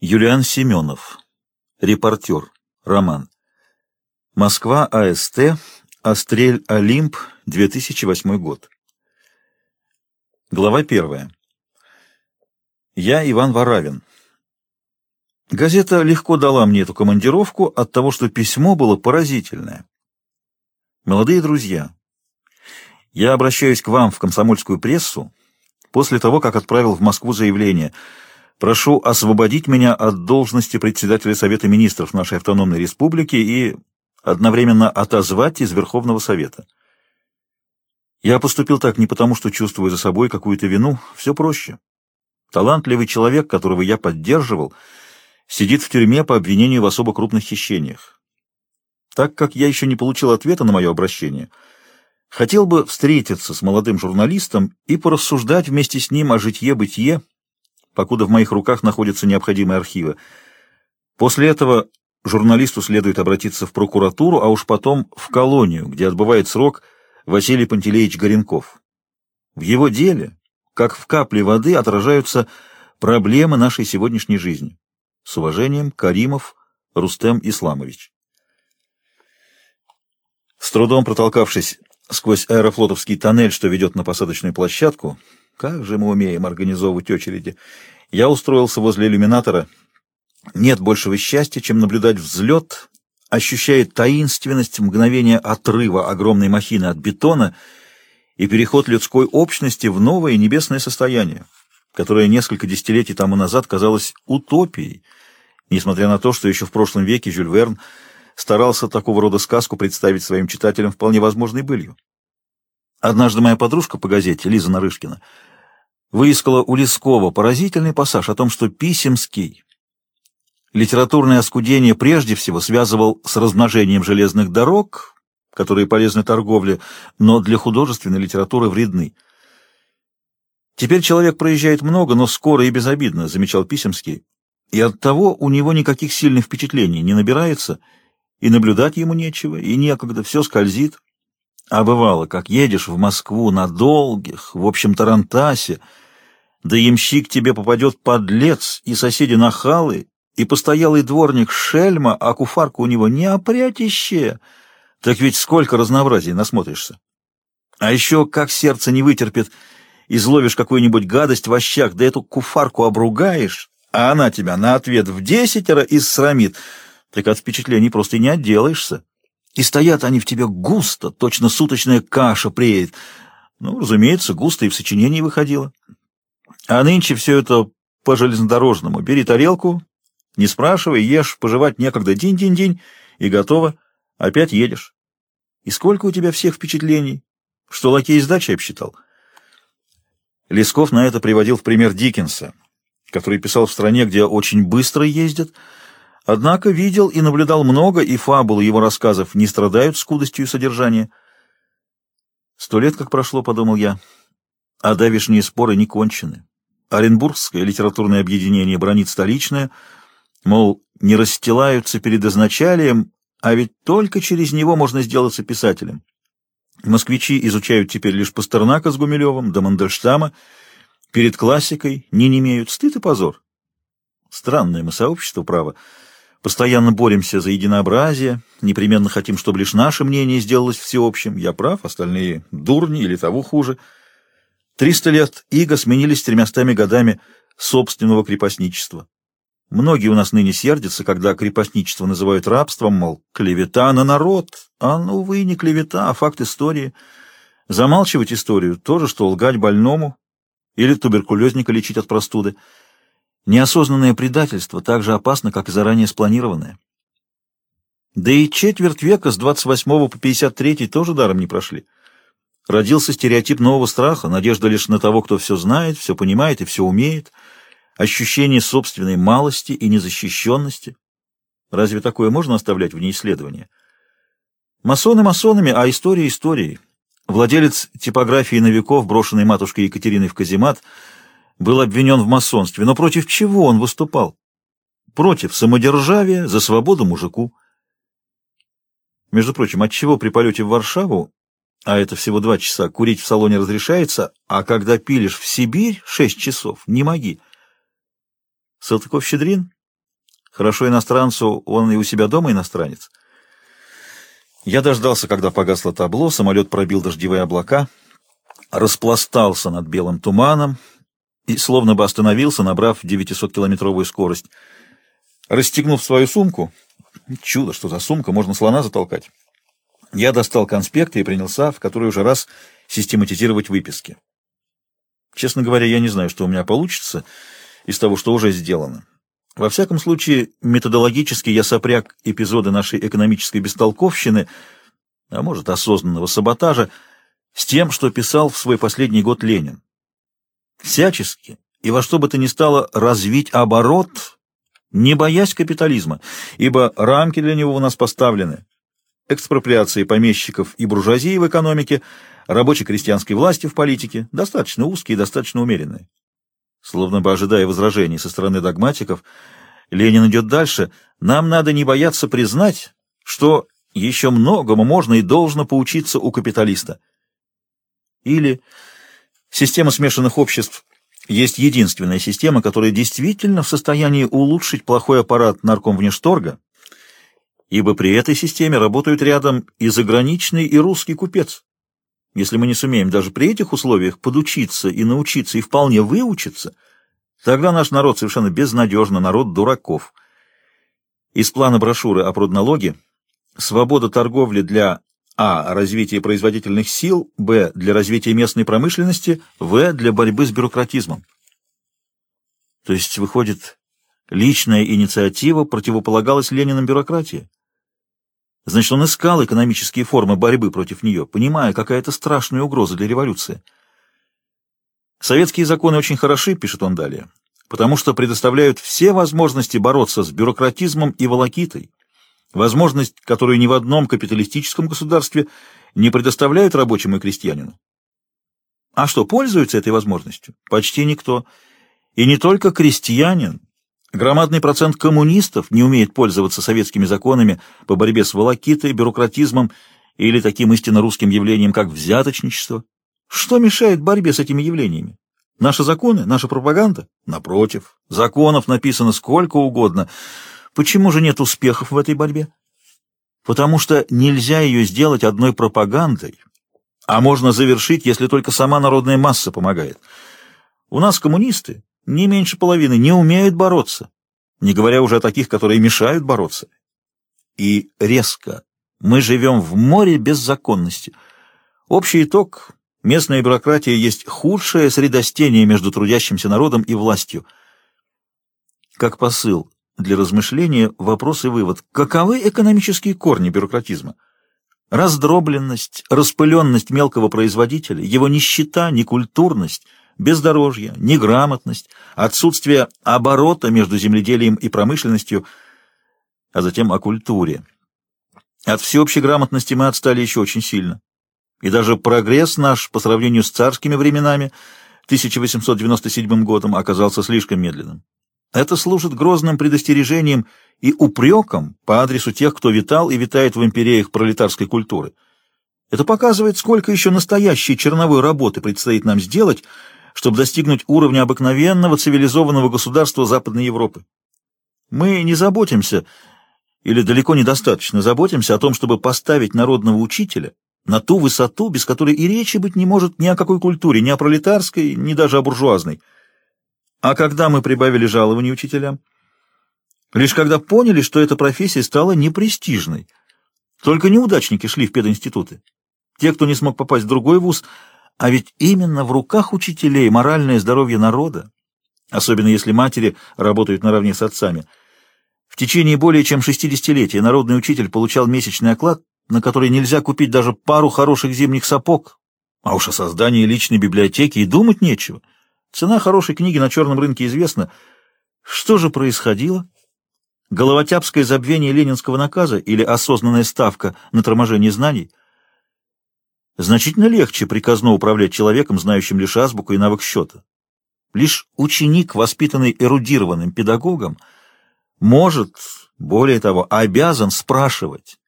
Юлиан Семенов. Репортер. Роман. Москва, АСТ. Острель Олимп. 2008 год. Глава первая. Я Иван Варавин. Газета легко дала мне эту командировку от того, что письмо было поразительное. Молодые друзья, я обращаюсь к вам в комсомольскую прессу после того, как отправил в Москву заявление – Прошу освободить меня от должности председателя Совета Министров нашей автономной республики и одновременно отозвать из Верховного Совета. Я поступил так не потому, что чувствую за собой какую-то вину, все проще. Талантливый человек, которого я поддерживал, сидит в тюрьме по обвинению в особо крупных хищениях. Так как я еще не получил ответа на мое обращение, хотел бы встретиться с молодым журналистом и порассуждать вместе с ним о житье-бытие, покуда в моих руках находятся необходимые архивы. После этого журналисту следует обратиться в прокуратуру, а уж потом в колонию, где отбывает срок Василий Пантелеич Горенков. В его деле, как в капле воды, отражаются проблемы нашей сегодняшней жизни. С уважением, Каримов Рустем Исламович. С трудом протолкавшись сквозь аэрофлотовский тоннель, что ведет на посадочную площадку, как же мы умеем организовывать очереди. Я устроился возле иллюминатора. Нет большего счастья, чем наблюдать взлет, ощущая таинственность мгновения отрыва огромной махины от бетона и переход людской общности в новое небесное состояние, которое несколько десятилетий тому назад казалось утопией, несмотря на то, что еще в прошлом веке Жюль Верн старался такого рода сказку представить своим читателям вполне возможной былью. Однажды моя подружка по газете, Лиза Нарышкина, выискала у Лескова поразительный пассаж о том, что Писемский литературное оскудение прежде всего связывал с размножением железных дорог, которые полезны торговле, но для художественной литературы вредны. Теперь человек проезжает много, но скоро и безобидно, замечал Писемский, и оттого у него никаких сильных впечатлений не набирается, и наблюдать ему нечего, и некогда, все скользит. А бывало, как едешь в Москву на долгих, в общем тарантасе, да ямщик тебе попадет подлец, и соседи нахалы, и постоялый дворник шельма, а куфарка у него неопрятище. Так ведь сколько разнообразий насмотришься. А еще как сердце не вытерпит, изловишь какую-нибудь гадость в ощах, да эту куфарку обругаешь, а она тебя на ответ в десятеро и срамит, так от впечатлений просто не отделаешься. И стоят они в тебе густо, точно суточная каша преет. Ну, разумеется, густо и в сочинении выходило. А нынче все это по железнодорожному. Бери тарелку, не спрашивай, ешь, пожевать некогда, день-день-день, и готово. Опять едешь. И сколько у тебя всех впечатлений, что лакей сдачи обсчитал. Лесков на это приводил в пример Диккенса, который писал в стране, где очень быстро ездят, Однако видел и наблюдал много, и фабулы его рассказов не страдают скудостью содержания. Сто лет как прошло, подумал я, а давишние споры не кончены. Оренбургское литературное объединение бронит столичное, мол, не расстилаются перед изначалием, а ведь только через него можно сделаться писателем. Москвичи изучают теперь лишь Пастернака с Гумилевым, до Мандельштама, перед классикой не имеют стыд и позор. Странное мы сообщество, право. Постоянно боремся за единообразие, непременно хотим, чтобы лишь наше мнение сделалось всеобщим. Я прав, остальные дурни или того хуже. Триста лет иго сменились тремястами годами собственного крепостничества. Многие у нас ныне сердятся, когда крепостничество называют рабством, мол, клевета на народ. А ну вы не клевета, а факт истории. Замалчивать историю — тоже, что лгать больному или туберкулезника лечить от простуды. Неосознанное предательство так же опасно, как и заранее спланированное. Да и четверть века с 28 по 53 тоже даром не прошли. Родился стереотип нового страха, надежда лишь на того, кто все знает, все понимает и все умеет, ощущение собственной малости и незащищенности. Разве такое можно оставлять вне исследования? Масоны масонами, а история историей. Владелец типографии новиков, брошенной матушкой Екатериной в каземат, был обвинен в масонстве, но против чего он выступал? Против самодержавия, за свободу мужику. Между прочим, отчего при полете в Варшаву, а это всего два часа, курить в салоне разрешается, а когда пилишь в Сибирь шесть часов, не моги. Салтыков-Щедрин Хорошо иностранцу, он и у себя дома иностранец. Я дождался, когда погасло табло, самолет пробил дождевые облака, распластался над белым туманом и словно бы остановился, набрав 900-километровую скорость. Расстегнув свою сумку, чудо, что за сумка, можно слона затолкать, я достал конспекты и принялся в который уже раз систематизировать выписки. Честно говоря, я не знаю, что у меня получится из того, что уже сделано. Во всяком случае, методологически я сопряг эпизоды нашей экономической бестолковщины, а может, осознанного саботажа, с тем, что писал в свой последний год Ленин. Всячески и во что бы то ни стало развить оборот, не боясь капитализма, ибо рамки для него у нас поставлены. Экспроприации помещиков и буржуазии в экономике, рабоче-крестьянской власти в политике, достаточно узкие и достаточно умеренные. Словно бы ожидая возражений со стороны догматиков, Ленин идет дальше. Нам надо не бояться признать, что еще многому можно и должно поучиться у капиталиста. Или система смешанных обществ есть единственная система, которая действительно в состоянии улучшить плохой аппарат наркомвнешторга, ибо при этой системе работают рядом и заграничный, и русский купец. Если мы не сумеем даже при этих условиях подучиться и научиться, и вполне выучиться, тогда наш народ совершенно безнадежно, народ дураков. Из плана брошюры о продналоге свобода торговли для а. развития производительных сил, б. для развития местной промышленности, в. для борьбы с бюрократизмом. То есть, выходит, личная инициатива противополагалась Лениным бюрократии? Значит, он искал экономические формы борьбы против нее, понимая, какая это страшная угроза для революции. Советские законы очень хороши, пишет он далее, потому что предоставляют все возможности бороться с бюрократизмом и волокитой, возможность, которую ни в одном капиталистическом государстве не предоставляют рабочему и крестьянину. А что, пользуется этой возможностью? Почти никто. И не только крестьянин, Громадный процент коммунистов не умеет пользоваться советскими законами по борьбе с волокитой, бюрократизмом или таким истинно русским явлением, как взяточничество. Что мешает борьбе с этими явлениями? Наши законы, наша пропаганда? Напротив, законов написано сколько угодно. Почему же нет успехов в этой борьбе? Потому что нельзя ее сделать одной пропагандой, а можно завершить, если только сама народная масса помогает. У нас коммунисты, не меньше половины, не умеют бороться, не говоря уже о таких, которые мешают бороться. И резко мы живем в море беззаконности. Общий итог – местная бюрократия есть худшее средостение между трудящимся народом и властью. Как посыл для размышления вопрос и вывод. Каковы экономические корни бюрократизма? Раздробленность, распыленность мелкого производителя, его нищета, некультурность – бездорожье, неграмотность, отсутствие оборота между земледелием и промышленностью, а затем о культуре. От всеобщей грамотности мы отстали еще очень сильно. И даже прогресс наш по сравнению с царскими временами 1897 годом оказался слишком медленным. Это служит грозным предостережением и упреком по адресу тех, кто витал и витает в империях пролетарской культуры. Это показывает, сколько еще настоящей черновой работы предстоит нам сделать, чтобы достигнуть уровня обыкновенного цивилизованного государства Западной Европы. Мы не заботимся, или далеко недостаточно заботимся о том, чтобы поставить народного учителя на ту высоту, без которой и речи быть не может ни о какой культуре, ни о пролетарской, ни даже о буржуазной. А когда мы прибавили жалования учителям? Лишь когда поняли, что эта профессия стала непрестижной. Только неудачники шли в пединституты. Те, кто не смог попасть в другой вуз, а ведь именно в руках учителей моральное здоровье народа, особенно если матери работают наравне с отцами. В течение более чем 60-летия народный учитель получал месячный оклад, на который нельзя купить даже пару хороших зимних сапог, а уж о создании личной библиотеки и думать нечего. Цена хорошей книги на черном рынке известна. Что же происходило? Головотяпское забвение ленинского наказа или осознанная ставка на торможение знаний – Значительно легче приказно управлять человеком, знающим лишь азбуку и навык счета. Лишь ученик, воспитанный эрудированным педагогом, может, более того, обязан спрашивать.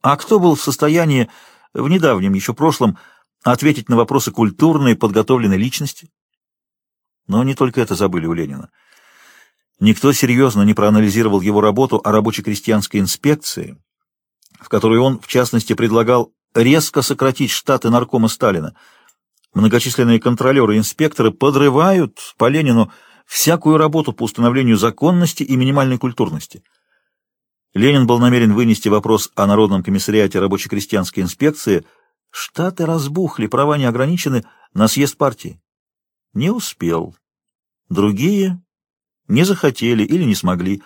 А кто был в состоянии в недавнем еще прошлом ответить на вопросы культурной, подготовленной личности? Но не только это забыли у Ленина. Никто серьезно не проанализировал его работу о рабоче-крестьянской инспекции, в которой он, в частности, предлагал резко сократить штаты наркома Сталина. Многочисленные контролеры и инспекторы подрывают по Ленину всякую работу по установлению законности и минимальной культурности. Ленин был намерен вынести вопрос о Народном комиссариате рабоче-крестьянской инспекции. Штаты разбухли, права не ограничены на съезд партии. Не успел. Другие не захотели или не смогли.